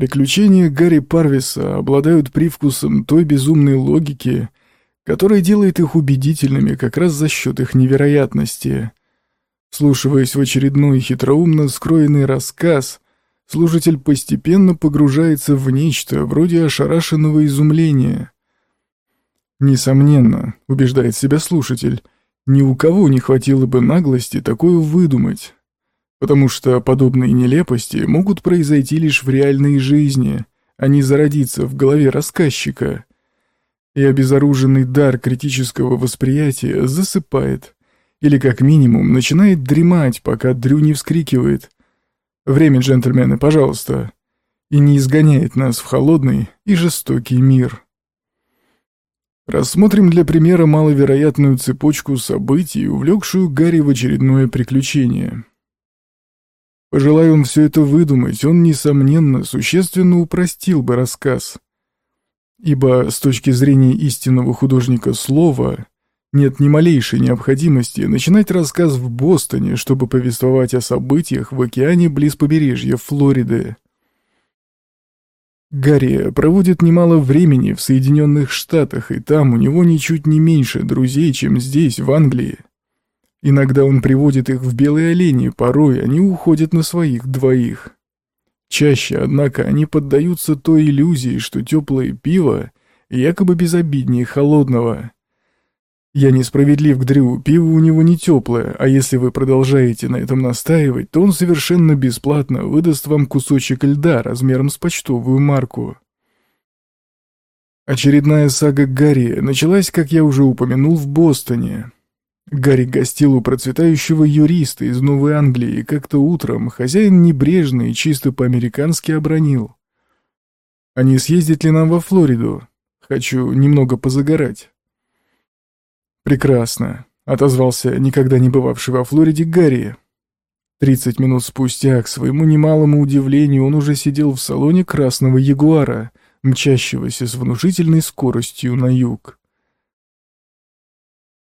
Приключения Гарри Парвиса обладают привкусом той безумной логики, которая делает их убедительными как раз за счет их невероятности. Слушиваясь в очередной хитроумно скроенный рассказ, слушатель постепенно погружается в нечто вроде ошарашенного изумления. Несомненно, убеждает себя слушатель, ни у кого не хватило бы наглости такое выдумать потому что подобные нелепости могут произойти лишь в реальной жизни, а не зародиться в голове рассказчика. И обезоруженный дар критического восприятия засыпает, или как минимум начинает дремать, пока Дрю не вскрикивает «Время, джентльмены, пожалуйста!» и не изгоняет нас в холодный и жестокий мир. Рассмотрим для примера маловероятную цепочку событий, увлекшую Гарри в очередное приключение. Пожелая он все это выдумать, он, несомненно, существенно упростил бы рассказ. Ибо с точки зрения истинного художника слова нет ни малейшей необходимости начинать рассказ в Бостоне, чтобы повествовать о событиях в океане близ побережья Флориды. Гарри проводит немало времени в Соединенных Штатах, и там у него ничуть не меньше друзей, чем здесь, в Англии. Иногда он приводит их в белые олени, порой они уходят на своих двоих. Чаще, однако, они поддаются той иллюзии, что теплое пиво якобы безобиднее холодного. Я несправедлив к Дрю, пиво у него не теплое, а если вы продолжаете на этом настаивать, то он совершенно бесплатно выдаст вам кусочек льда размером с почтовую марку. Очередная сага Гарри началась, как я уже упомянул, в Бостоне. Гарри гостил у процветающего юриста из Новой Англии, и как-то утром хозяин небрежно и чисто по-американски обронил. «А не съездить ли нам во Флориду? Хочу немного позагорать». «Прекрасно», — отозвался никогда не бывавший во Флориде Гарри. Тридцать минут спустя, к своему немалому удивлению, он уже сидел в салоне красного ягуара, мчащегося с внушительной скоростью на юг.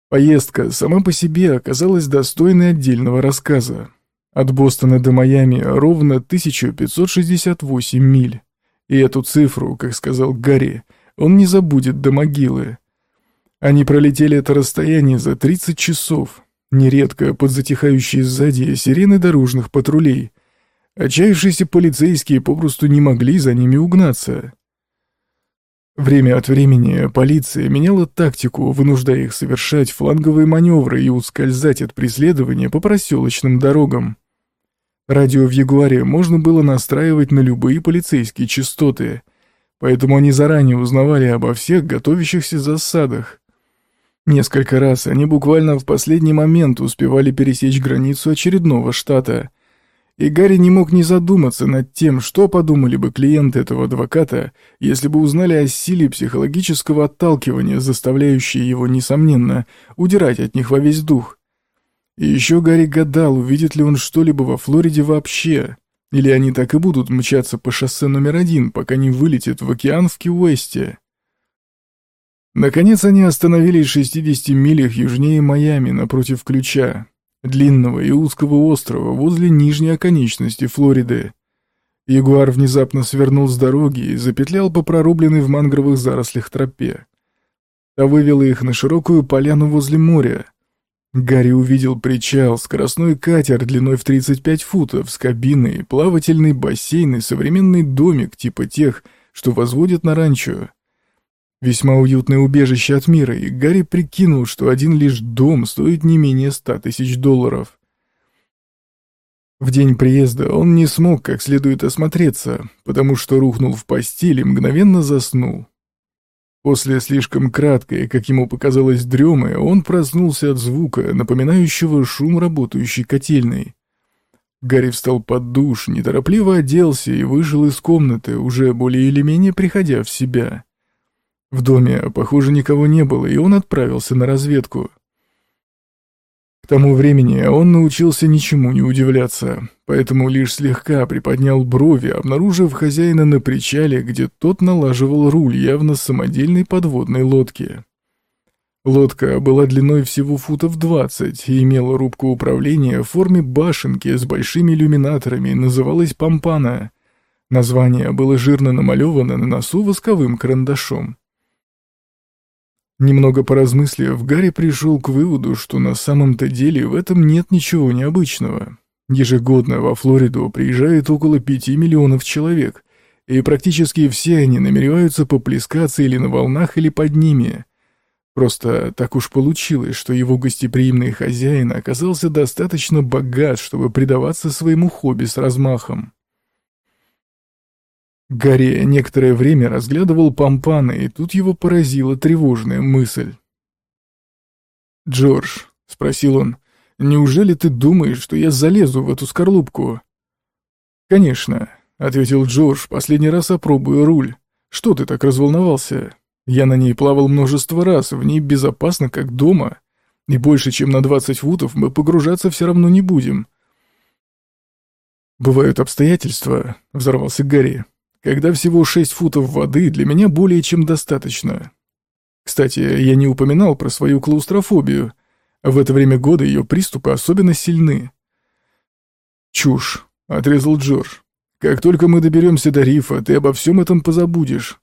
Поездка сама по себе оказалась достойной отдельного рассказа. От Бостона до Майами ровно 1568 миль. И эту цифру, как сказал Гарри, он не забудет до могилы. Они пролетели это расстояние за 30 часов, нередко под затихающие сзади сирены дорожных патрулей. Отчаявшиеся полицейские попросту не могли за ними угнаться. Время от времени полиция меняла тактику, вынуждая их совершать фланговые маневры и ускользать от преследования по проселочным дорогам. Радио в Ягуаре можно было настраивать на любые полицейские частоты, поэтому они заранее узнавали обо всех готовящихся засадах. Несколько раз они буквально в последний момент успевали пересечь границу очередного штата, и Гарри не мог не задуматься над тем, что подумали бы клиенты этого адвоката, если бы узнали о силе психологического отталкивания, заставляющей его, несомненно, удирать от них во весь дух. И еще Гарри гадал, увидит ли он что-либо во Флориде вообще, или они так и будут мчаться по шоссе номер один, пока не вылетят в океан в Ки-Уэсте. Наконец они остановились в 60 милях южнее Майами, напротив ключа, длинного и узкого острова возле нижней оконечности Флориды. Ягуар внезапно свернул с дороги и запетлял по прорубленной в мангровых зарослях тропе. Та вывела их на широкую поляну возле моря. Гарри увидел причал, скоростной катер длиной в 35 футов с кабиной, плавательный бассейн и современный домик типа тех, что возводят на ранчо. Весьма уютное убежище от мира, и Гарри прикинул, что один лишь дом стоит не менее ста тысяч долларов. В день приезда он не смог как следует осмотреться, потому что рухнул в постели и мгновенно заснул. После слишком краткой, как ему показалось, дремы, он проснулся от звука, напоминающего шум работающей котельной. Гарри встал под душ, неторопливо оделся и вышел из комнаты, уже более или менее приходя в себя. В доме, похоже, никого не было, и он отправился на разведку. К тому времени он научился ничему не удивляться, поэтому лишь слегка приподнял брови, обнаружив хозяина на причале, где тот налаживал руль явно самодельной подводной лодки. Лодка была длиной всего футов 20 и имела рубку управления в форме башенки с большими иллюминаторами называлась «Пампана», Название было жирно намалевано на носу восковым карандашом. Немного поразмыслив, Гарри пришел к выводу, что на самом-то деле в этом нет ничего необычного. Ежегодно во Флориду приезжает около пяти миллионов человек, и практически все они намереваются поплескаться или на волнах, или под ними. Просто так уж получилось, что его гостеприимный хозяин оказался достаточно богат, чтобы предаваться своему хобби с размахом. Гарри некоторое время разглядывал Пампана, и тут его поразила тревожная мысль. «Джордж», — спросил он, — «неужели ты думаешь, что я залезу в эту скорлупку?» «Конечно», — ответил Джордж, — «последний раз опробую руль. Что ты так разволновался? Я на ней плавал множество раз, в ней безопасно, как дома, и больше, чем на 20 футов мы погружаться все равно не будем». «Бывают обстоятельства», — взорвался Гарри, когда всего 6 футов воды для меня более чем достаточно. Кстати, я не упоминал про свою клаустрофобию. В это время года ее приступы особенно сильны. «Чушь», — отрезал Джордж. «Как только мы доберемся до рифа, ты обо всем этом позабудешь».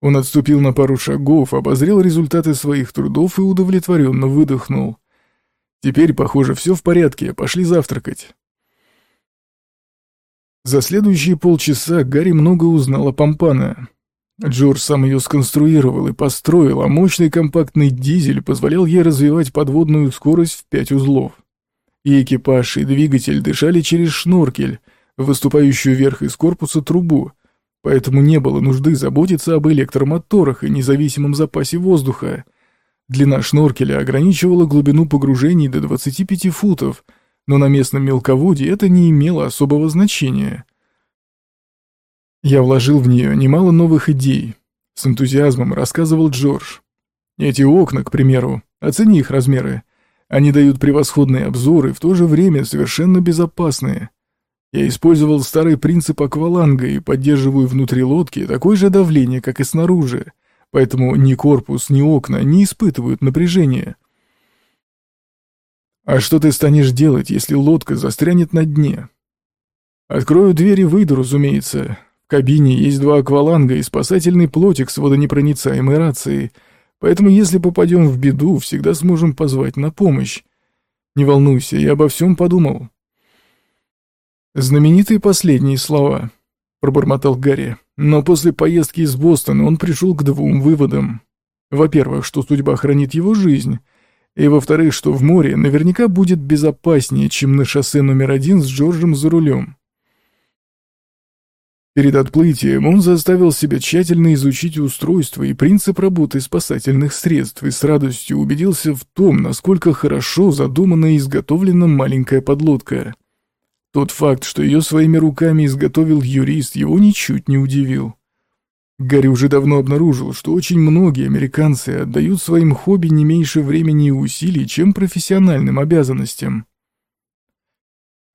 Он отступил на пару шагов, обозрел результаты своих трудов и удовлетворенно выдохнул. «Теперь, похоже, все в порядке, пошли завтракать». За следующие полчаса Гарри много узнал о Пампана. Джордж сам ее сконструировал и построил, а мощный компактный дизель позволял ей развивать подводную скорость в пять узлов. И экипаж, и двигатель дышали через шноркель, выступающую вверх из корпуса трубу, поэтому не было нужды заботиться об электромоторах и независимом запасе воздуха. Длина шноркеля ограничивала глубину погружений до 25 футов — но на местном мелководье это не имело особого значения. Я вложил в нее немало новых идей. С энтузиазмом рассказывал Джордж. Эти окна, к примеру, оцени их размеры. Они дают превосходные обзоры, в то же время совершенно безопасные. Я использовал старый принцип акваланга и поддерживаю внутри лодки такое же давление, как и снаружи, поэтому ни корпус, ни окна не испытывают напряжения. А что ты станешь делать, если лодка застрянет на дне? Открою дверь и выйду, разумеется. В кабине есть два акваланга и спасательный плотик с водонепроницаемой рацией, поэтому если попадем в беду, всегда сможем позвать на помощь. Не волнуйся, я обо всем подумал. Знаменитые последние слова, пробормотал Гарри, но после поездки из Бостона он пришел к двум выводам. Во-первых, что судьба хранит его жизнь — и во-вторых, что в море наверняка будет безопаснее, чем на шоссе номер один с Джорджем за рулем. Перед отплытием он заставил себя тщательно изучить устройство и принцип работы спасательных средств и с радостью убедился в том, насколько хорошо задумана и изготовлена маленькая подлодка. Тот факт, что ее своими руками изготовил юрист, его ничуть не удивил. Гарри уже давно обнаружил, что очень многие американцы отдают своим хобби не меньше времени и усилий, чем профессиональным обязанностям.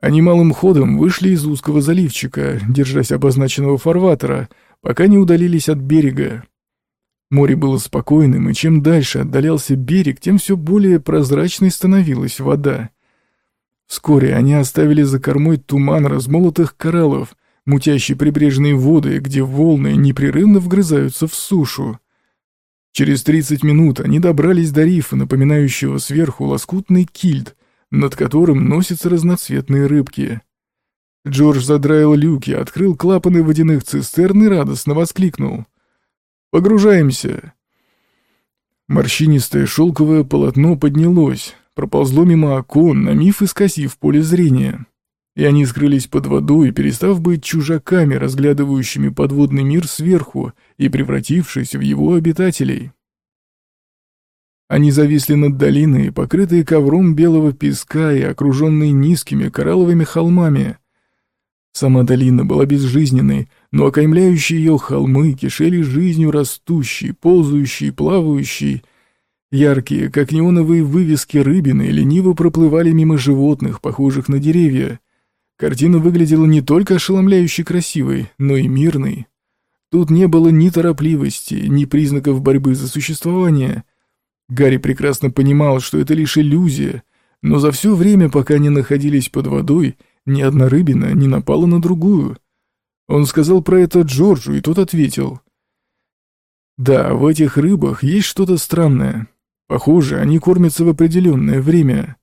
Они малым ходом вышли из узкого заливчика, держась обозначенного фарватера, пока не удалились от берега. Море было спокойным, и чем дальше отдалялся берег, тем все более прозрачной становилась вода. Вскоре они оставили за кормой туман размолотых кораллов — мутящие прибрежные воды, где волны непрерывно вгрызаются в сушу. Через 30 минут они добрались до рифа, напоминающего сверху лоскутный кильд, над которым носятся разноцветные рыбки. Джордж задраил люки, открыл клапаны водяных цистерн и радостно воскликнул. «Погружаемся!» Морщинистое шелковое полотно поднялось, проползло мимо окон, на миф искосив поле зрения и они скрылись под водой, перестав быть чужаками, разглядывающими подводный мир сверху и превратившись в его обитателей. Они зависли над долиной, покрытые ковром белого песка и окруженные низкими коралловыми холмами. Сама долина была безжизненной, но окаймляющие ее холмы кишели жизнью растущей, ползающей, плавающей. Яркие, как неоновые вывески рыбины, лениво проплывали мимо животных, похожих на деревья. Картина выглядела не только ошеломляюще красивой, но и мирной. Тут не было ни торопливости, ни признаков борьбы за существование. Гарри прекрасно понимал, что это лишь иллюзия, но за все время, пока они находились под водой, ни одна рыбина не напала на другую. Он сказал про это Джорджу, и тот ответил. Да, в этих рыбах есть что-то странное. Похоже, они кормятся в определенное время.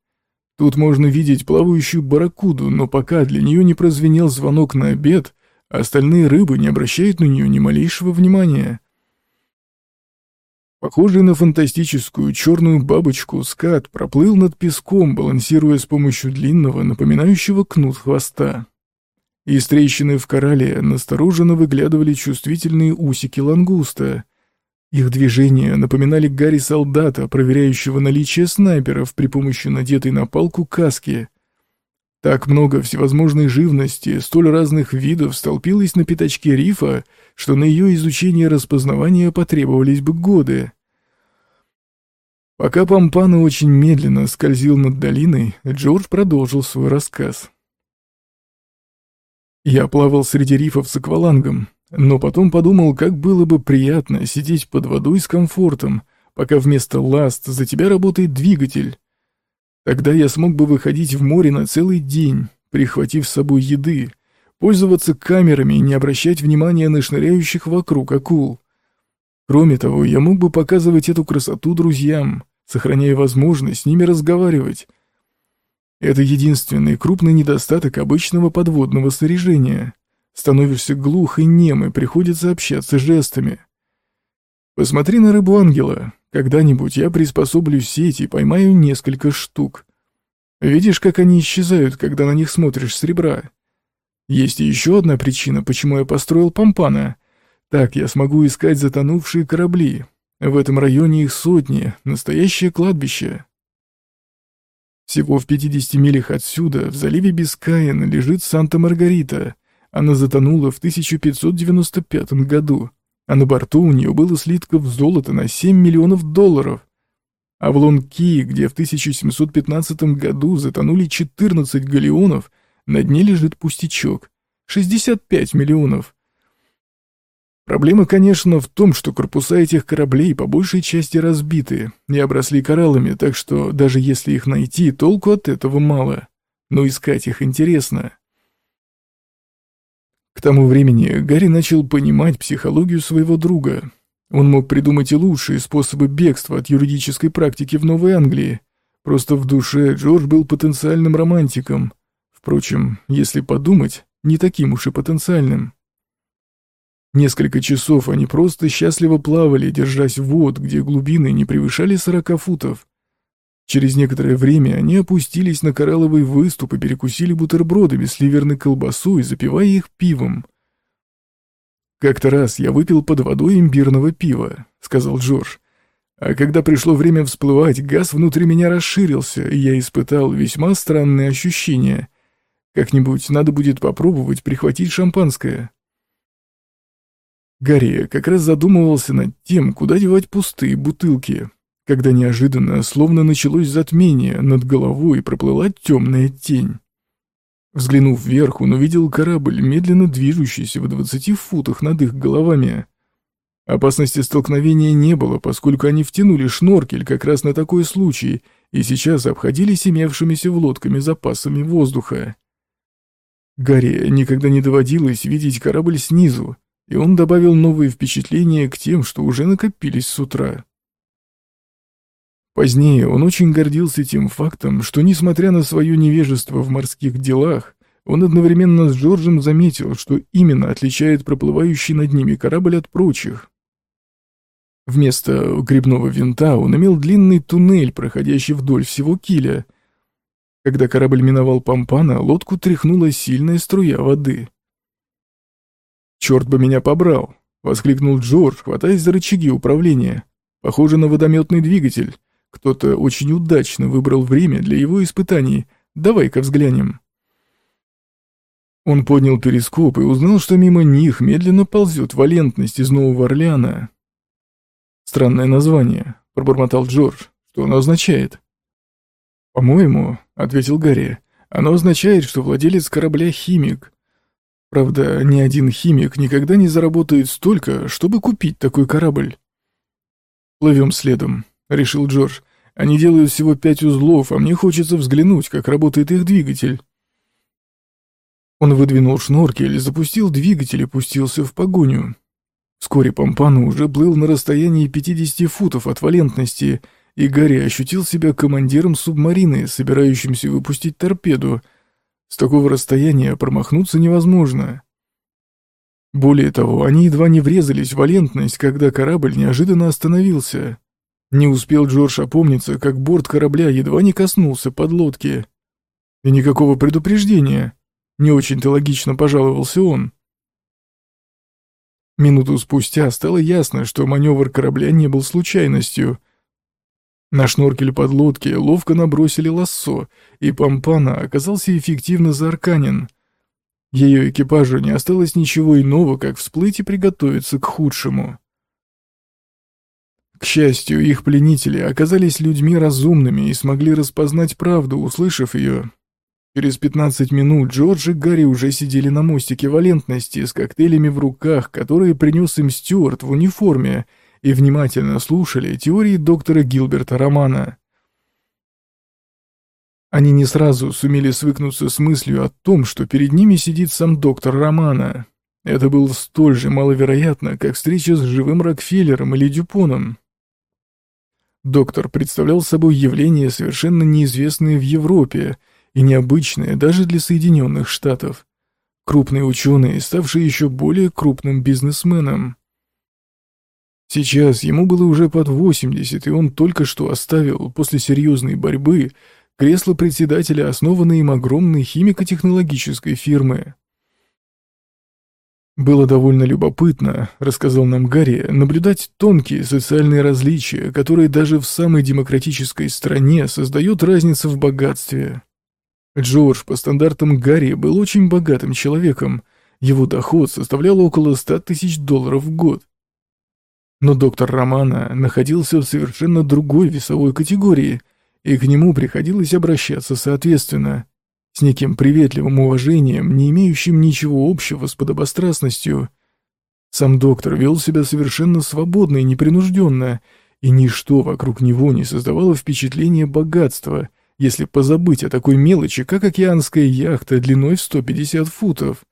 Тут можно видеть плавающую барракуду, но пока для нее не прозвенел звонок на обед, остальные рыбы не обращают на нее ни малейшего внимания. Похожий на фантастическую черную бабочку, скат проплыл над песком, балансируя с помощью длинного, напоминающего кнут хвоста. Из трещины в корале настороженно выглядывали чувствительные усики лангуста. Их движения напоминали Гарри солдата, проверяющего наличие снайперов при помощи надетой на палку каски. Так много всевозможной живности, столь разных видов столпилось на пятачке рифа, что на ее изучение и распознавание потребовались бы годы. Пока Пампана очень медленно скользил над долиной, Джордж продолжил свой рассказ. Я плавал среди рифов с аквалангом, но потом подумал, как было бы приятно сидеть под водой с комфортом, пока вместо ласт за тебя работает двигатель. Тогда я смог бы выходить в море на целый день, прихватив с собой еды, пользоваться камерами и не обращать внимания на шныряющих вокруг акул. Кроме того, я мог бы показывать эту красоту друзьям, сохраняя возможность с ними разговаривать. Это единственный крупный недостаток обычного подводного снаряжения. Становишься глух и нем, и приходится общаться жестами. Посмотри на рыбу ангела, когда-нибудь я приспособлю сеть и поймаю несколько штук. Видишь, как они исчезают, когда на них смотришь с ребра? Есть еще одна причина, почему я построил Пампана. Так я смогу искать затонувшие корабли. В этом районе их сотни, настоящее кладбище. Всего в 50 милях отсюда, в заливе Бискайен, лежит Санта-Маргарита. Она затонула в 1595 году а на борту у нее было слитков золота на 7 миллионов долларов. А в Лонки, где в 1715 году затонули 14 галеонов, на дне лежит пустячок — 65 миллионов. Проблема, конечно, в том, что корпуса этих кораблей по большей части разбиты и обросли кораллами, так что даже если их найти, толку от этого мало. Но искать их интересно. К тому времени Гарри начал понимать психологию своего друга. Он мог придумать и лучшие способы бегства от юридической практики в Новой Англии. Просто в душе Джордж был потенциальным романтиком. Впрочем, если подумать, не таким уж и потенциальным. Несколько часов они просто счастливо плавали, держась в вод, где глубины не превышали сорока футов. Через некоторое время они опустились на коралловый выступ и перекусили бутербродами с ливерной колбасой, запивая их пивом. «Как-то раз я выпил под водой имбирного пива», — сказал Джордж. «А когда пришло время всплывать, газ внутри меня расширился, и я испытал весьма странные ощущения. Как-нибудь надо будет попробовать прихватить шампанское». Гарри как раз задумывался над тем, куда девать пустые бутылки, когда неожиданно, словно началось затмение, над головой проплыла темная тень. Взглянув вверх, он увидел корабль, медленно движущийся в двадцати футах над их головами. Опасности столкновения не было, поскольку они втянули шноркель как раз на такой случай и сейчас обходились имевшимися в лодками запасами воздуха. Гарри никогда не доводилось видеть корабль снизу, и он добавил новые впечатления к тем, что уже накопились с утра. Позднее он очень гордился тем фактом, что, несмотря на свое невежество в морских делах, он одновременно с Джорджем заметил, что именно отличает проплывающий над ними корабль от прочих. Вместо грибного винта он имел длинный туннель, проходящий вдоль всего киля. Когда корабль миновал Пампана, лодку тряхнула сильная струя воды. «Черт бы меня побрал!» — воскликнул Джордж, хватаясь за рычаги управления. «Похоже на водометный двигатель. Кто-то очень удачно выбрал время для его испытаний. Давай-ка взглянем. Он поднял перископ и узнал, что мимо них медленно ползет валентность из Нового Орлеана. «Странное название», — пробормотал Джордж. «Что оно означает?» «По-моему», — ответил Гарри, — «оно означает, что владелец корабля — химик. Правда, ни один химик никогда не заработает столько, чтобы купить такой корабль». «Плывем следом», решил Джордж. «Они делают всего пять узлов, а мне хочется взглянуть, как работает их двигатель». Он выдвинул шноркель, запустил двигатель и пустился в погоню. Вскоре Помпану уже плыл на расстоянии 50 футов от валентности, и Гарри ощутил себя командиром субмарины, собирающимся выпустить торпеду. С такого расстояния промахнуться невозможно. Более того, они едва не врезались в валентность, когда корабль неожиданно остановился. Не успел Джордж опомниться, как борт корабля едва не коснулся подлодки. И никакого предупреждения. Не очень-то логично пожаловался он. Минуту спустя стало ясно, что маневр корабля не был случайностью. На шноркель подлодки ловко набросили лассо, и Пампана оказался эффективно заарканен. Ее экипажу не осталось ничего иного, как всплыть и приготовиться к худшему. К счастью, их пленители оказались людьми разумными и смогли распознать правду, услышав ее, Через 15 минут Джордж и Гарри уже сидели на мостике валентности с коктейлями в руках, которые принес им Стюарт в униформе, и внимательно слушали теории доктора Гилберта Романа. Они не сразу сумели свыкнуться с мыслью о том, что перед ними сидит сам доктор Романа. Это было столь же маловероятно, как встреча с живым Рокфеллером или Дюпоном. Доктор представлял собой явление, совершенно неизвестное в Европе, и необычное даже для Соединенных Штатов. Крупный ученый, ставший еще более крупным бизнесменом. Сейчас ему было уже под 80, и он только что оставил, после серьезной борьбы, кресло председателя, основанной им огромной химико-технологической фирмы. Было довольно любопытно, рассказал нам Гарри, наблюдать тонкие социальные различия, которые даже в самой демократической стране создают разницу в богатстве. Джордж по стандартам Гарри был очень богатым человеком, его доход составлял около 100 тысяч долларов в год. Но доктор Романа находился в совершенно другой весовой категории, и к нему приходилось обращаться соответственно, с неким приветливым уважением, не имеющим ничего общего с подобострастностью. Сам доктор вел себя совершенно свободно и непринужденно, и ничто вокруг него не создавало впечатления богатства — если позабыть о такой мелочи, как океанская яхта длиной в 150 футов.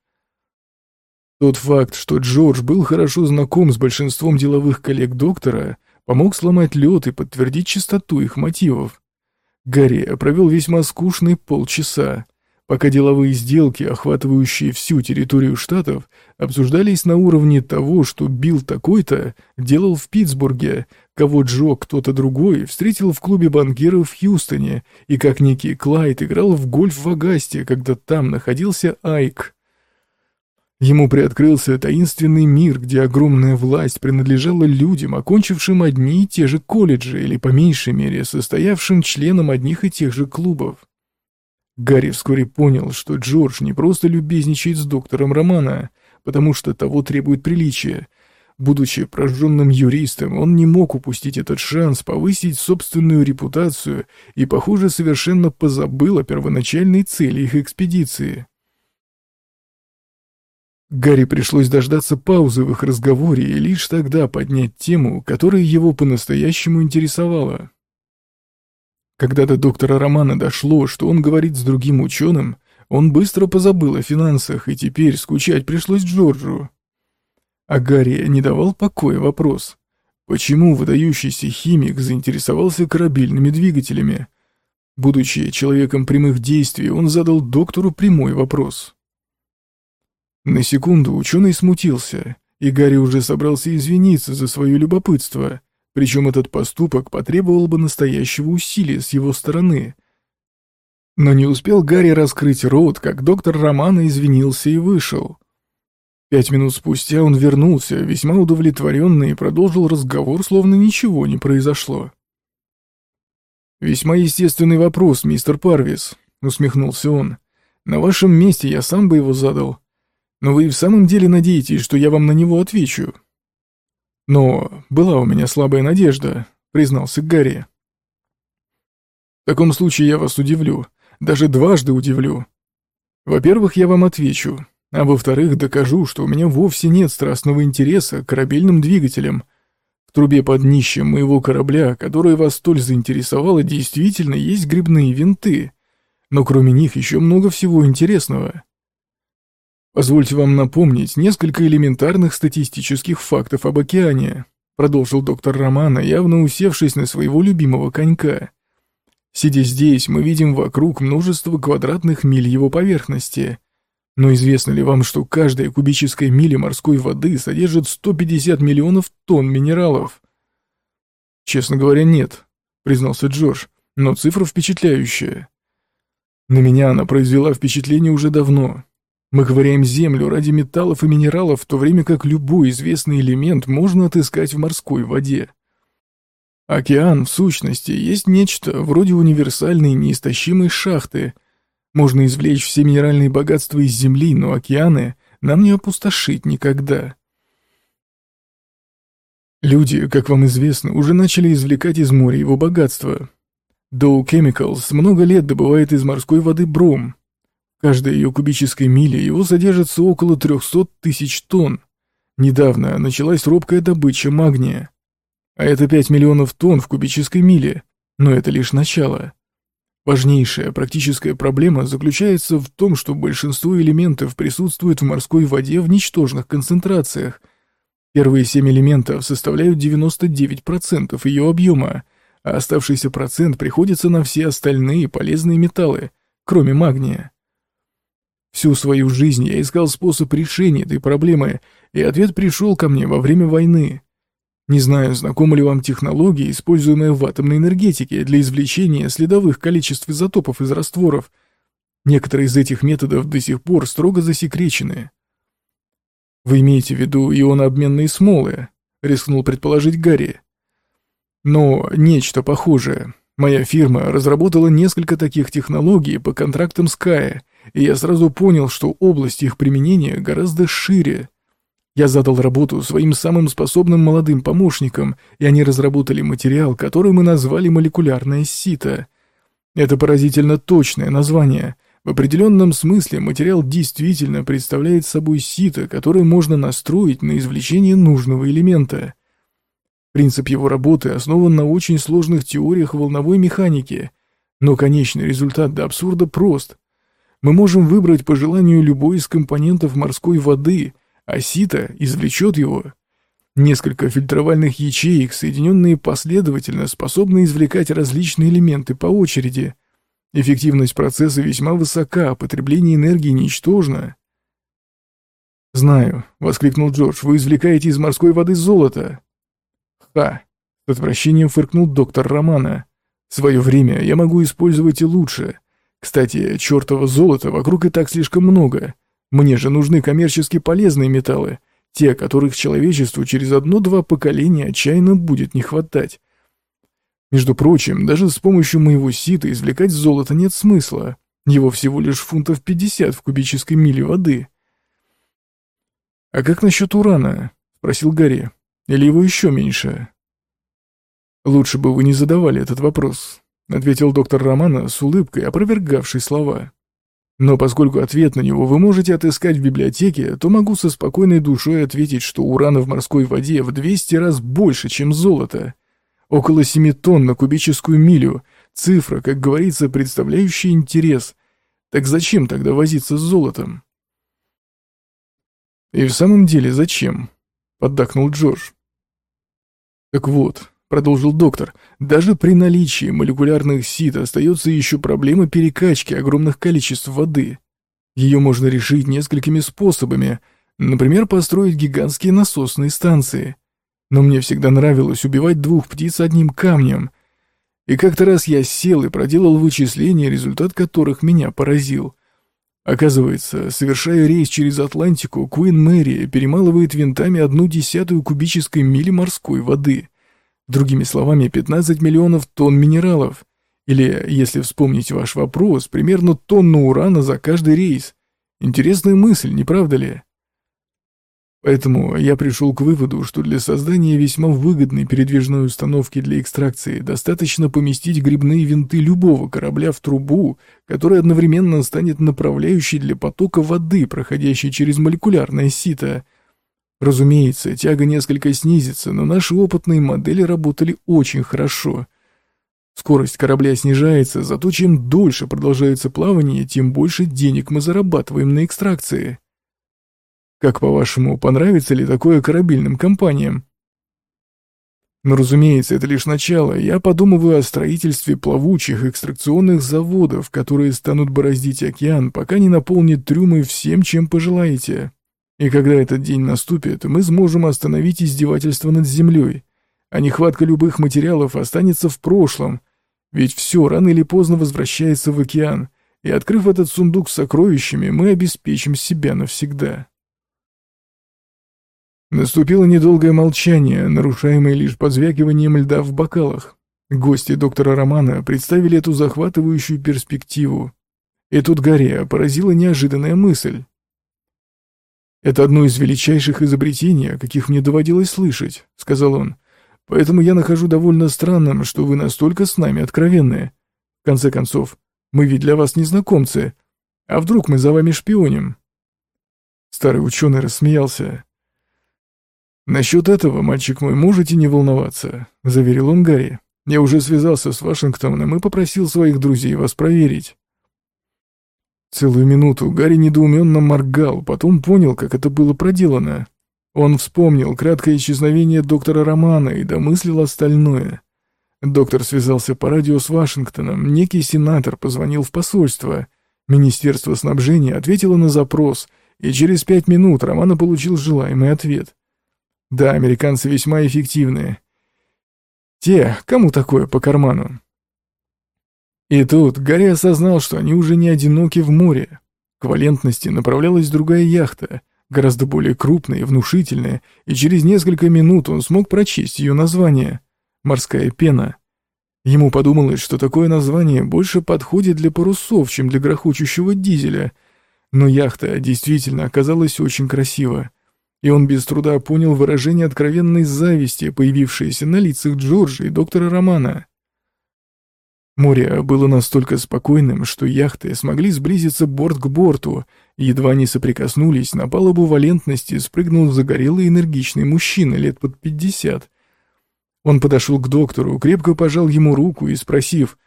Тот факт, что Джордж был хорошо знаком с большинством деловых коллег доктора, помог сломать лед и подтвердить чистоту их мотивов. Гарри провел весьма скучные полчаса, пока деловые сделки, охватывающие всю территорию штатов, обсуждались на уровне того, что Билл такой-то делал в Питтсбурге, кого Джо кто-то другой встретил в клубе банкиров в Хьюстоне, и как некий Клайд играл в гольф в Агасте, когда там находился Айк. Ему приоткрылся таинственный мир, где огромная власть принадлежала людям, окончившим одни и те же колледжи или, по меньшей мере, состоявшим членом одних и тех же клубов. Гарри вскоре понял, что Джордж не просто любезничает с доктором Романа, потому что того требует приличие — Будучи прожженным юристом, он не мог упустить этот шанс повысить собственную репутацию и, похоже, совершенно позабыл о первоначальной цели их экспедиции. Гарри пришлось дождаться паузы в их разговоре и лишь тогда поднять тему, которая его по-настоящему интересовала. Когда до доктора Романа дошло, что он говорит с другим ученым, он быстро позабыл о финансах, и теперь скучать пришлось Джорджу. А Гарри не давал покоя вопрос, почему выдающийся химик заинтересовался корабельными двигателями? Будучи человеком прямых действий, он задал доктору прямой вопрос. На секунду ученый смутился, и Гарри уже собрался извиниться за свое любопытство, причем этот поступок потребовал бы настоящего усилия с его стороны. Но не успел Гарри раскрыть рот, как доктор Романа извинился и вышел. Пять минут спустя он вернулся, весьма удовлетворенный, и продолжил разговор, словно ничего не произошло. «Весьма естественный вопрос, мистер Парвис», — усмехнулся он. «На вашем месте я сам бы его задал. Но вы и в самом деле надеетесь, что я вам на него отвечу?» «Но была у меня слабая надежда», — признался Гарри. «В таком случае я вас удивлю, даже дважды удивлю. Во-первых, я вам отвечу, а во-вторых, докажу, что у меня вовсе нет страстного интереса к корабельным двигателям. В трубе под днищем моего корабля, которое вас столь заинтересовало, действительно есть грибные винты. Но кроме них еще много всего интересного. Позвольте вам напомнить несколько элементарных статистических фактов об океане, продолжил доктор Романа, явно усевшись на своего любимого конька. Сидя здесь, мы видим вокруг множество квадратных миль его поверхности. Но известно ли вам, что каждая кубическая миля морской воды содержит 150 миллионов тонн минералов? Честно говоря, нет, признался Джордж, но цифра впечатляющая. На меня она произвела впечатление уже давно. Мы ковыряем землю ради металлов и минералов, в то время как любой известный элемент можно отыскать в морской воде. Океан, в сущности, есть нечто вроде универсальной неистощимой шахты. Можно извлечь все минеральные богатства из земли, но океаны нам не опустошить никогда. Люди, как вам известно, уже начали извлекать из моря его богатства. Dow Chemicals много лет добывает из морской воды бром, Каждой ее кубической миле его содержится около 300 тысяч тонн. Недавно началась робкая добыча магния. А это 5 миллионов тонн в кубической миле, но это лишь начало. Важнейшая практическая проблема заключается в том, что большинство элементов присутствует в морской воде в ничтожных концентрациях. Первые 7 элементов составляют 99% ее объема, а оставшийся процент приходится на все остальные полезные металлы, кроме магния. Всю свою жизнь я искал способ решения этой проблемы, и ответ пришел ко мне во время войны. Не знаю, знакомы ли вам технологии, используемые в атомной энергетике для извлечения следовых количеств изотопов из растворов. Некоторые из этих методов до сих пор строго засекречены. «Вы имеете в виду ионообменные смолы?» — рискнул предположить Гарри. «Но нечто похожее. Моя фирма разработала несколько таких технологий по контрактам с Кая, и я сразу понял, что область их применения гораздо шире. Я задал работу своим самым способным молодым помощникам, и они разработали материал, который мы назвали молекулярное сито. Это поразительно точное название. В определенном смысле материал действительно представляет собой сито, которое можно настроить на извлечение нужного элемента. Принцип его работы основан на очень сложных теориях волновой механики, но конечный результат до абсурда прост — мы можем выбрать по желанию любой из компонентов морской воды, а сито извлечет его. Несколько фильтровальных ячеек, соединенные последовательно, способны извлекать различные элементы по очереди. Эффективность процесса весьма высока, а потребление энергии ничтожно. «Знаю», — воскликнул Джордж, — «вы извлекаете из морской воды золото». «Ха!» — с отвращением фыркнул доктор Романа. «В свое время я могу использовать и лучше. Кстати, чертова золота вокруг и так слишком много. Мне же нужны коммерчески полезные металлы, те, которых человечеству через одно-два поколения отчаянно будет не хватать. Между прочим, даже с помощью моего сита извлекать золото нет смысла. Его всего лишь фунтов 50 в кубической миле воды. «А как насчет урана?» — спросил Гарри. «Или его еще меньше?» «Лучше бы вы не задавали этот вопрос ответил доктор Романа с улыбкой, опровергавший слова. Но поскольку ответ на него вы можете отыскать в библиотеке, то могу со спокойной душой ответить, что урана в морской воде в 200 раз больше, чем золото. Около 7 тонн на кубическую милю. Цифра, как говорится, представляющая интерес. Так зачем тогда возиться с золотом? И в самом деле зачем? Поддакнул Джордж. Так вот, продолжил доктор, даже при наличии молекулярных сит остается еще проблема перекачки огромных количеств воды. Ее можно решить несколькими способами, например, построить гигантские насосные станции. Но мне всегда нравилось убивать двух птиц одним камнем. И как-то раз я сел и проделал вычисления, результат которых меня поразил. Оказывается, совершая рейс через Атлантику, Куин Мэри перемалывает винтами одну десятую кубической мили морской воды — Другими словами, 15 миллионов тонн минералов. Или, если вспомнить ваш вопрос, примерно тонну урана за каждый рейс. Интересная мысль, не правда ли? Поэтому я пришел к выводу, что для создания весьма выгодной передвижной установки для экстракции достаточно поместить грибные винты любого корабля в трубу, которая одновременно станет направляющей для потока воды, проходящей через молекулярное сито — Разумеется, тяга несколько снизится, но наши опытные модели работали очень хорошо. Скорость корабля снижается, зато чем дольше продолжается плавание, тем больше денег мы зарабатываем на экстракции. Как, по-вашему, понравится ли такое корабельным компаниям? Но, разумеется, это лишь начало. Я подумываю о строительстве плавучих экстракционных заводов, которые станут бороздить океан, пока не наполнят трюмы всем, чем пожелаете. И когда этот день наступит, мы сможем остановить издевательство над землей, а нехватка любых материалов останется в прошлом, ведь все рано или поздно возвращается в океан, и, открыв этот сундук с сокровищами, мы обеспечим себя навсегда. Наступило недолгое молчание, нарушаемое лишь позвякиванием льда в бокалах. Гости доктора Романа представили эту захватывающую перспективу. И тут Гарри поразила неожиданная мысль. «Это одно из величайших изобретений, о каких мне доводилось слышать», — сказал он. «Поэтому я нахожу довольно странным, что вы настолько с нами откровенны. В конце концов, мы ведь для вас незнакомцы. А вдруг мы за вами шпионим?» Старый ученый рассмеялся. «Насчет этого, мальчик мой, можете не волноваться», — заверил он Гарри. «Я уже связался с Вашингтоном и попросил своих друзей вас проверить». Целую минуту Гарри недоуменно моргал, потом понял, как это было проделано. Он вспомнил краткое исчезновение доктора Романа и домыслил остальное. Доктор связался по радио с Вашингтоном, некий сенатор позвонил в посольство. Министерство снабжения ответило на запрос, и через пять минут Романа получил желаемый ответ. Да, американцы весьма эффективные. Те, кому такое по карману. И тут Гарри осознал, что они уже не одиноки в море. К валентности направлялась другая яхта, гораздо более крупная и внушительная, и через несколько минут он смог прочесть ее название «Морская пена». Ему подумалось, что такое название больше подходит для парусов, чем для грохочущего дизеля, но яхта действительно оказалась очень красива и он без труда понял выражение откровенной зависти, появившееся на лицах Джорджа и доктора Романа. Море было настолько спокойным, что яхты смогли сблизиться борт к борту, едва не соприкоснулись, на палубу валентности спрыгнул загорелый энергичный мужчина лет под пятьдесят. Он подошел к доктору, крепко пожал ему руку и, спросив,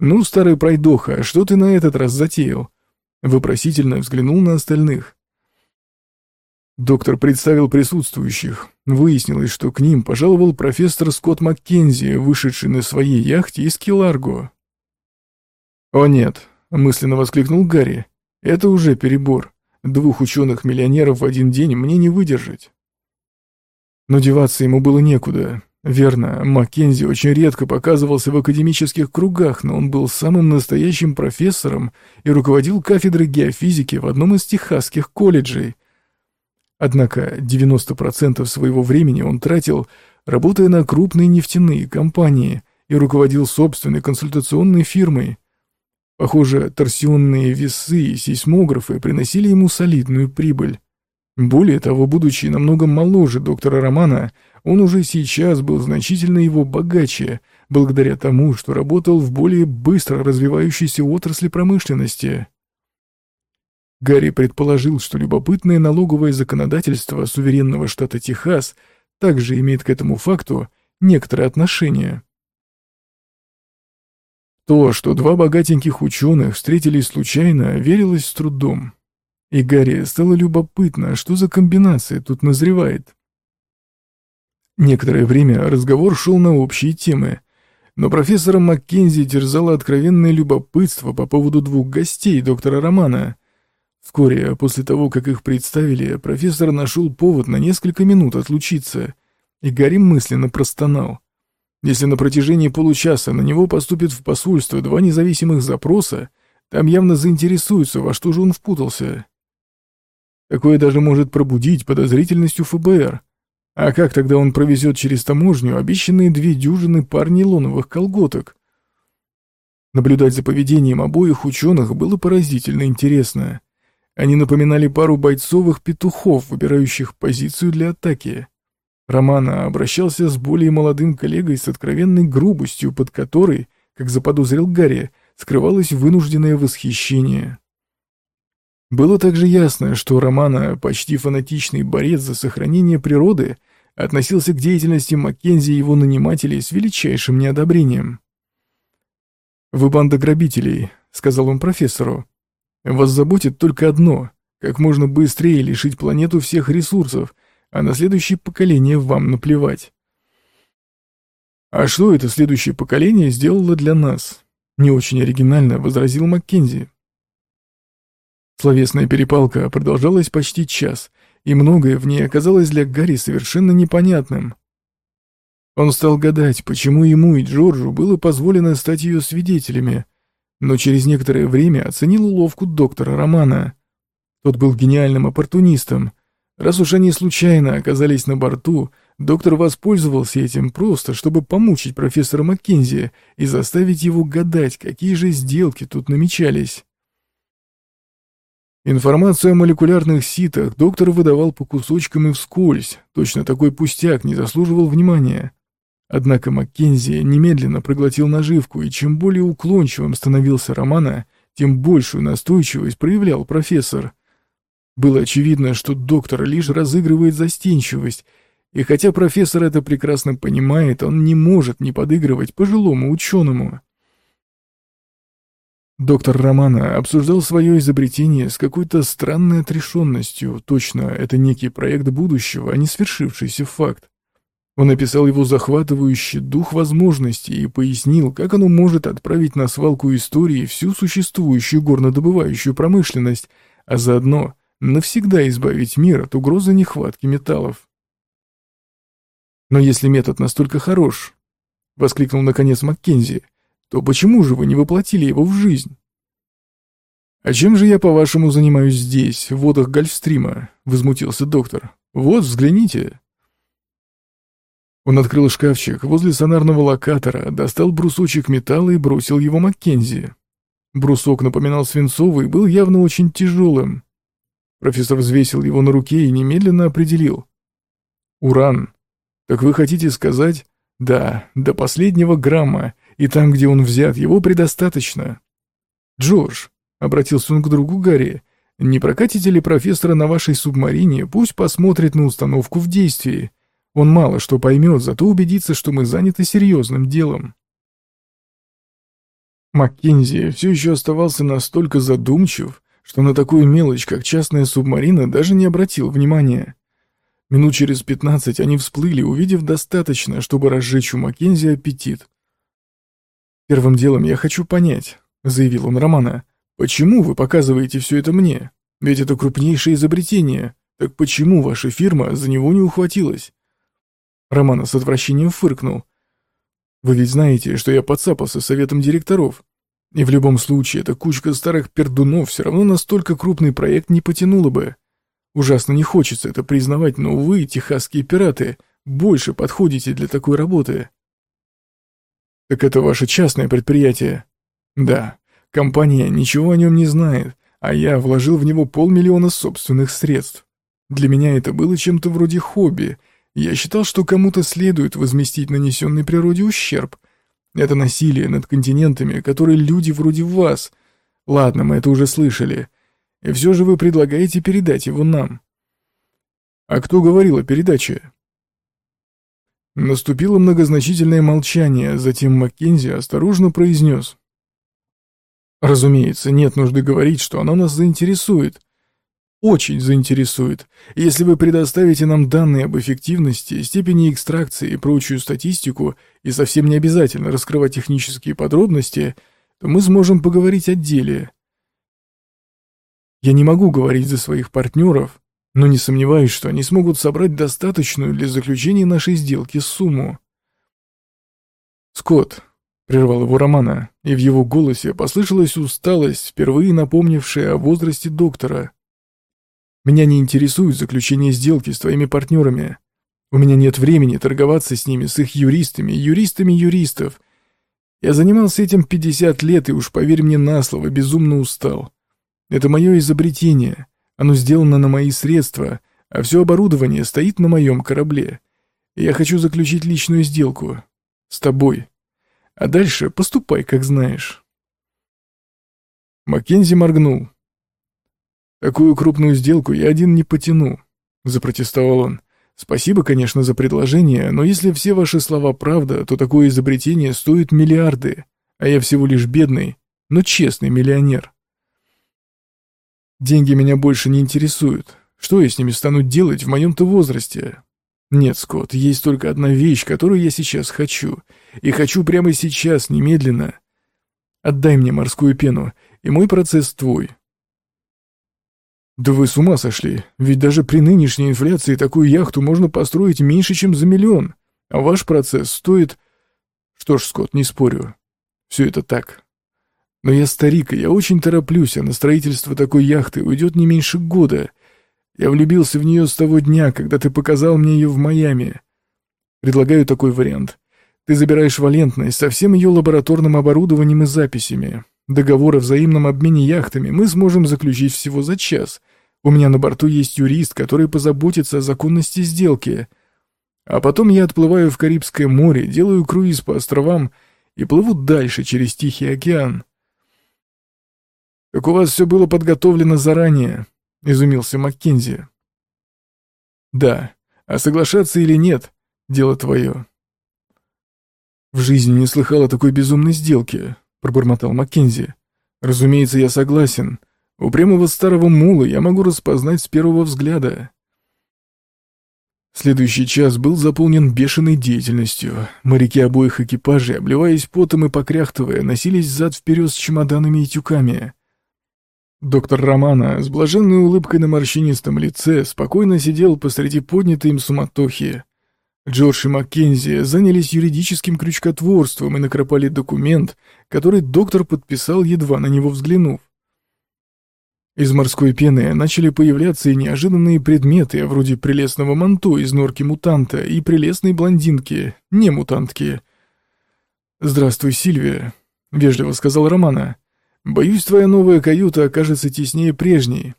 «Ну, старый пройдоха, что ты на этот раз затеял?» Вопросительно взглянул на остальных. Доктор представил присутствующих. Выяснилось, что к ним пожаловал профессор Скотт Маккензи, вышедший на своей яхте из Киларго. «О нет», — мысленно воскликнул Гарри, — «это уже перебор. Двух ученых-миллионеров в один день мне не выдержать». Но деваться ему было некуда. Верно, Маккензи очень редко показывался в академических кругах, но он был самым настоящим профессором и руководил кафедрой геофизики в одном из техасских колледжей — Однако 90% своего времени он тратил, работая на крупные нефтяные компании и руководил собственной консультационной фирмой. Похоже, торсионные весы и сейсмографы приносили ему солидную прибыль. Более того, будучи намного моложе доктора Романа, он уже сейчас был значительно его богаче, благодаря тому, что работал в более быстро развивающейся отрасли промышленности. Гарри предположил, что любопытное налоговое законодательство суверенного штата Техас также имеет к этому факту некоторое отношение. То, что два богатеньких ученых встретились случайно, верилось с трудом. И Гарри стало любопытно, что за комбинация тут назревает. Некоторое время разговор шел на общие темы, но профессора Маккензи терзало откровенное любопытство по поводу двух гостей доктора Романа — Вскоре после того, как их представили, профессор нашел повод на несколько минут отлучиться, и Гарри мысленно простонал. Если на протяжении получаса на него поступит в посольство два независимых запроса, там явно заинтересуются, во что же он впутался. Такое даже может пробудить подозрительность у ФБР. А как тогда он провезет через таможню обещанные две дюжины пар нейлоновых колготок? Наблюдать за поведением обоих ученых было поразительно интересно. Они напоминали пару бойцовых петухов, выбирающих позицию для атаки. Романа обращался с более молодым коллегой с откровенной грубостью, под которой, как заподозрил Гарри, скрывалось вынужденное восхищение. Было также ясно, что Романа, почти фанатичный борец за сохранение природы, относился к деятельности Маккензи и его нанимателей с величайшим неодобрением. «Вы банда грабителей», — сказал он профессору. Вас заботит только одно — Как можно быстрее лишить планету всех ресурсов, а на следующее поколение вам наплевать. А что это следующее поколение сделало для нас? Не очень оригинально возразил Маккензи. Словесная перепалка продолжалась почти час, и многое в ней оказалось для Гарри совершенно непонятным. Он стал гадать, почему ему и Джорджу было позволено стать ее свидетелями, но через некоторое время оценил уловку доктора Романа. Тот был гениальным оппортунистом. Раз уж они случайно оказались на борту, доктор воспользовался этим просто, чтобы помучить профессора Маккензи и заставить его гадать, какие же сделки тут намечались. Информацию о молекулярных ситах доктор выдавал по кусочкам и вскользь, точно такой пустяк не заслуживал внимания. Однако Маккензи немедленно проглотил наживку, и чем более уклончивым становился Романа, тем большую настойчивость проявлял профессор. Было очевидно, что доктор лишь разыгрывает застенчивость, и хотя профессор это прекрасно понимает, он не может не подыгрывать пожилому ученому. Доктор Романа обсуждал свое изобретение с какой-то странной отрешенностью, точно это некий проект будущего, а не свершившийся факт. Он описал его захватывающий дух возможностей и пояснил, как оно может отправить на свалку истории всю существующую горнодобывающую промышленность, а заодно навсегда избавить мир от угрозы нехватки металлов. «Но если метод настолько хорош», — воскликнул наконец Маккензи, «то почему же вы не воплотили его в жизнь?» «А чем же я, по-вашему, занимаюсь здесь, в водах Гольфстрима?» — возмутился доктор. «Вот, взгляните». Он открыл шкафчик возле сонарного локатора, достал брусочек металла и бросил его Маккензи. Брусок напоминал свинцовый и был явно очень тяжелым. Профессор взвесил его на руке и немедленно определил. «Уран. Так вы хотите сказать?» «Да, до последнего грамма, и там, где он взят, его предостаточно». «Джордж», — обратился он к другу Гарри, — «не прокатите ли профессора на вашей субмарине, пусть посмотрит на установку в действии. Он мало что поймет, зато убедится, что мы заняты серьезным делом. Маккензи все еще оставался настолько задумчив, что на такую мелочь, как частная субмарина, даже не обратил внимания. Минут через пятнадцать они всплыли, увидев достаточно, чтобы разжечь у Маккензи аппетит. «Первым делом я хочу понять», — заявил он Романа, — «почему вы показываете все это мне? Ведь это крупнейшее изобретение. Так почему ваша фирма за него не ухватилась?» Романа с отвращением фыркнул. «Вы ведь знаете, что я подцапался советом директоров. И в любом случае, эта кучка старых пердунов все равно настолько крупный проект не потянула бы. Ужасно не хочется это признавать, но вы, техасские пираты, больше подходите для такой работы». «Так это ваше частное предприятие?» «Да, компания ничего о нем не знает, а я вложил в него полмиллиона собственных средств. Для меня это было чем-то вроде хобби — я считал, что кому-то следует возместить нанесенный природе ущерб. Это насилие над континентами, которые люди вроде вас. Ладно, мы это уже слышали. И все же вы предлагаете передать его нам. А кто говорил о передаче? Наступило многозначительное молчание, затем Маккензи осторожно произнес. Разумеется, нет нужды говорить, что оно нас заинтересует очень заинтересует. Если вы предоставите нам данные об эффективности, степени экстракции и прочую статистику, и совсем не обязательно раскрывать технические подробности, то мы сможем поговорить о деле. Я не могу говорить за своих партнеров, но не сомневаюсь, что они смогут собрать достаточную для заключения нашей сделки сумму. Скотт, прервал его Романа, и в его голосе послышалась усталость, впервые напомнившая о возрасте доктора. Меня не интересует заключение сделки с твоими партнерами. У меня нет времени торговаться с ними, с их юристами, юристами юристов. Я занимался этим 50 лет и уж, поверь мне на слово, безумно устал. Это мое изобретение. Оно сделано на мои средства, а все оборудование стоит на моем корабле. я хочу заключить личную сделку. С тобой. А дальше поступай, как знаешь. Маккензи моргнул. «Такую крупную сделку я один не потяну», — запротестовал он. «Спасибо, конечно, за предложение, но если все ваши слова правда, то такое изобретение стоит миллиарды, а я всего лишь бедный, но честный миллионер». Деньги меня больше не интересуют. Что я с ними стану делать в моем-то возрасте? Нет, Скотт, есть только одна вещь, которую я сейчас хочу. И хочу прямо сейчас, немедленно. Отдай мне морскую пену, и мой процесс твой. Да вы с ума сошли, ведь даже при нынешней инфляции такую яхту можно построить меньше, чем за миллион, а ваш процесс стоит... Что ж, Скотт, не спорю. Все это так. Но я старик, и я очень тороплюсь, а на строительство такой яхты уйдет не меньше года. Я влюбился в нее с того дня, когда ты показал мне ее в Майами. Предлагаю такой вариант. Ты забираешь валентность со всем ее лабораторным оборудованием и записями. Договор о взаимном обмене яхтами мы сможем заключить всего за час. У меня на борту есть юрист, который позаботится о законности сделки. А потом я отплываю в Карибское море, делаю круиз по островам и плыву дальше через Тихий океан. «Так у вас все было подготовлено заранее», — изумился Маккензи. «Да, а соглашаться или нет — дело твое». «В жизни не слыхал такой безумной сделке», — пробормотал Маккензи. «Разумеется, я согласен. Упрямого старого мула я могу распознать с первого взгляда». Следующий час был заполнен бешеной деятельностью. Моряки обоих экипажей, обливаясь потом и покряхтывая, носились зад-вперед с чемоданами и тюками. Доктор Романа с блаженной улыбкой на морщинистом лице спокойно сидел посреди поднятой им суматохи. Джордж и Маккензи занялись юридическим крючкотворством и накропали документ, который доктор подписал, едва на него взглянув. Из морской пены начали появляться и неожиданные предметы, вроде прелестного манто из норки мутанта и прелестной блондинки, не мутантки. «Здравствуй, Сильвия», — вежливо сказал Романа. «Боюсь, твоя новая каюта окажется теснее прежней.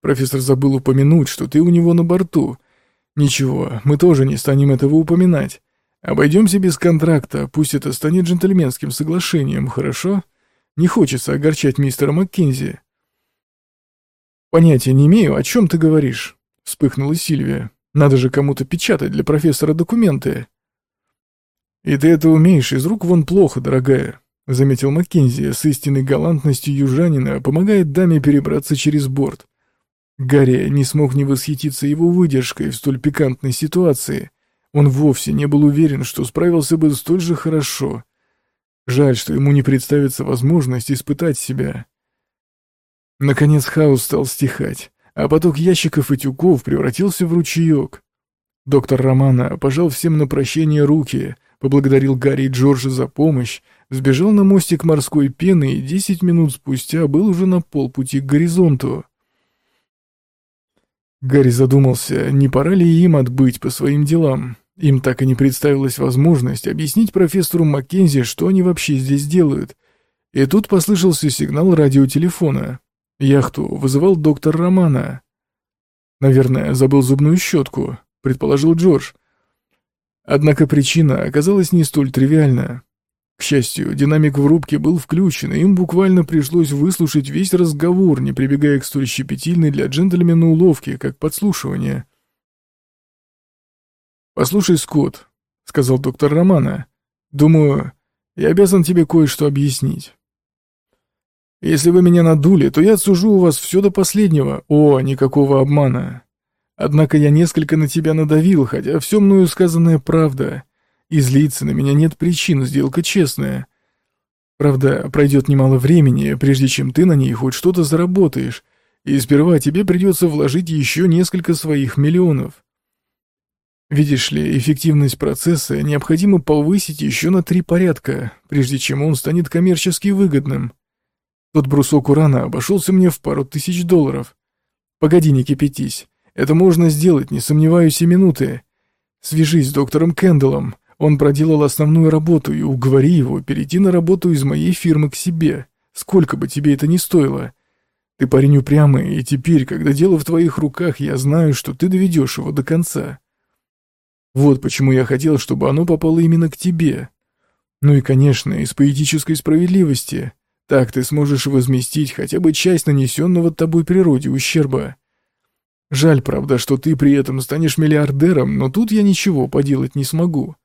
Профессор забыл упомянуть, что ты у него на борту — Ничего, мы тоже не станем этого упоминать. Обойдемся без контракта, пусть это станет джентльменским соглашением, хорошо? Не хочется огорчать мистера Маккензи. Понятия не имею, о чем ты говоришь, вспыхнула Сильвия. Надо же кому-то печатать для профессора документы. И ты это умеешь из рук вон плохо, дорогая, заметил Маккензи с истинной галантностью южанина, помогает даме перебраться через борт. Гарри не смог не восхититься его выдержкой в столь пикантной ситуации. Он вовсе не был уверен, что справился бы столь же хорошо. Жаль, что ему не представится возможность испытать себя. Наконец хаос стал стихать, а поток ящиков и тюков превратился в ручеек. Доктор Романа пожал всем на прощение руки, поблагодарил Гарри и Джорджа за помощь, сбежал на мостик морской пены и десять минут спустя был уже на полпути к горизонту. Гарри задумался, не пора ли им отбыть по своим делам. Им так и не представилась возможность объяснить профессору Маккензи, что они вообще здесь делают. И тут послышался сигнал радиотелефона. Яхту вызывал доктор Романа. «Наверное, забыл зубную щетку», — предположил Джордж. Однако причина оказалась не столь тривиальна. К счастью, динамик в рубке был включен, и им буквально пришлось выслушать весь разговор, не прибегая к столь щепетильной для джентльмена уловке, как подслушивание. «Послушай, Скотт», — сказал доктор Романа, — «думаю, я обязан тебе кое-что объяснить. Если вы меня надули, то я отсужу у вас все до последнего. О, никакого обмана. Однако я несколько на тебя надавил, хотя все мною сказанное правда». И злиться на меня нет причин, сделка честная. Правда, пройдет немало времени, прежде чем ты на ней хоть что-то заработаешь, и сперва тебе придется вложить еще несколько своих миллионов. Видишь ли, эффективность процесса необходимо повысить еще на три порядка, прежде чем он станет коммерчески выгодным. Тот брусок урана обошелся мне в пару тысяч долларов. Погоди, не кипятись. Это можно сделать, не сомневаюсь и минуты. Свяжись с доктором Кэндаллом. Он проделал основную работу, и уговори его перейти на работу из моей фирмы к себе, сколько бы тебе это ни стоило. Ты парень упрямый, и теперь, когда дело в твоих руках, я знаю, что ты доведешь его до конца. Вот почему я хотел, чтобы оно попало именно к тебе. Ну и, конечно, из поэтической справедливости. Так ты сможешь возместить хотя бы часть нанесенного тобой природе ущерба. Жаль, правда, что ты при этом станешь миллиардером, но тут я ничего поделать не смогу.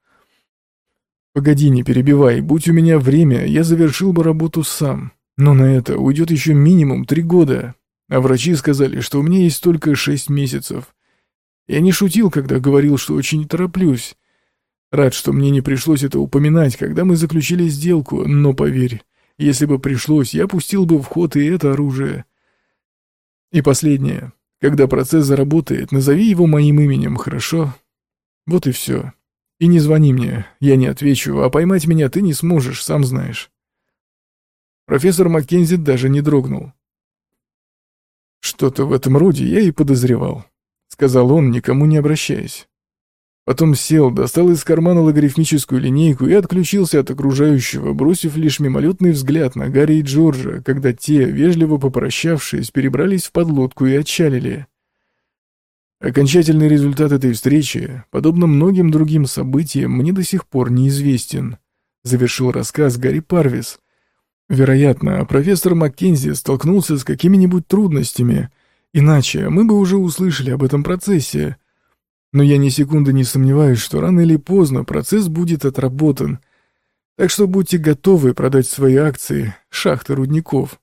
«Погоди, не перебивай, будь у меня время, я завершил бы работу сам. Но на это уйдет еще минимум три года. А врачи сказали, что у меня есть только шесть месяцев. Я не шутил, когда говорил, что очень тороплюсь. Рад, что мне не пришлось это упоминать, когда мы заключили сделку, но поверь, если бы пришлось, я пустил бы в ход и это оружие. И последнее. Когда процесс заработает, назови его моим именем, хорошо? Вот и все. И не звони мне, я не отвечу, а поймать меня ты не сможешь, сам знаешь. Профессор Маккензи даже не дрогнул. Что-то в этом роде я и подозревал, сказал он, никому не обращаясь. Потом сел, достал из кармана логарифмическую линейку и отключился от окружающего, бросив лишь мимолетный взгляд на Гарри и Джорджа, когда те, вежливо попрощавшись, перебрались в подлодку и отчалили. Окончательный результат этой встречи, подобно многим другим событиям, мне до сих пор неизвестен, завершил рассказ Гарри Парвис. Вероятно, профессор Маккензи столкнулся с какими-нибудь трудностями, иначе мы бы уже услышали об этом процессе, но я ни секунды не сомневаюсь, что рано или поздно процесс будет отработан. Так что будьте готовы продать свои акции шахты рудников.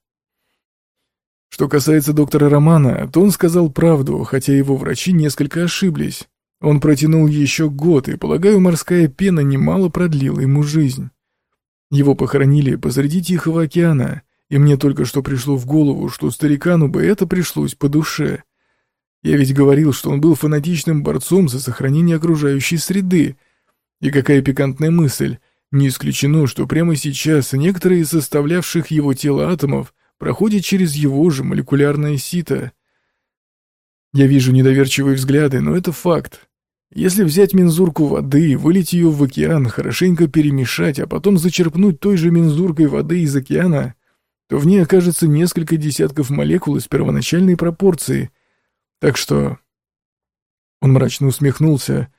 Что касается доктора Романа, то он сказал правду, хотя его врачи несколько ошиблись. Он протянул еще год, и, полагаю, морская пена немало продлила ему жизнь. Его похоронили посреди Тихого океана, и мне только что пришло в голову, что старикану бы это пришлось по душе. Я ведь говорил, что он был фанатичным борцом за сохранение окружающей среды. И какая пикантная мысль. Не исключено, что прямо сейчас некоторые из составлявших его тело атомов проходят через его же молекулярное сито. Я вижу недоверчивые взгляды, но это факт. Если взять мензурку воды, вылить ее в океан, хорошенько перемешать, а потом зачерпнуть той же мензуркой воды из океана, то в ней окажется несколько десятков молекул из первоначальной пропорции — так что...» Он мрачно усмехнулся.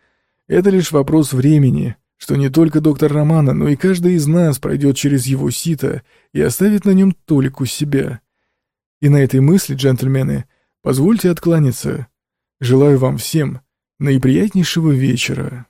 «Это лишь вопрос времени, что не только доктор Романа, но и каждый из нас пройдет через его сито и оставит на нем толику себя. И на этой мысли, джентльмены, позвольте откланяться. Желаю вам всем наиприятнейшего вечера».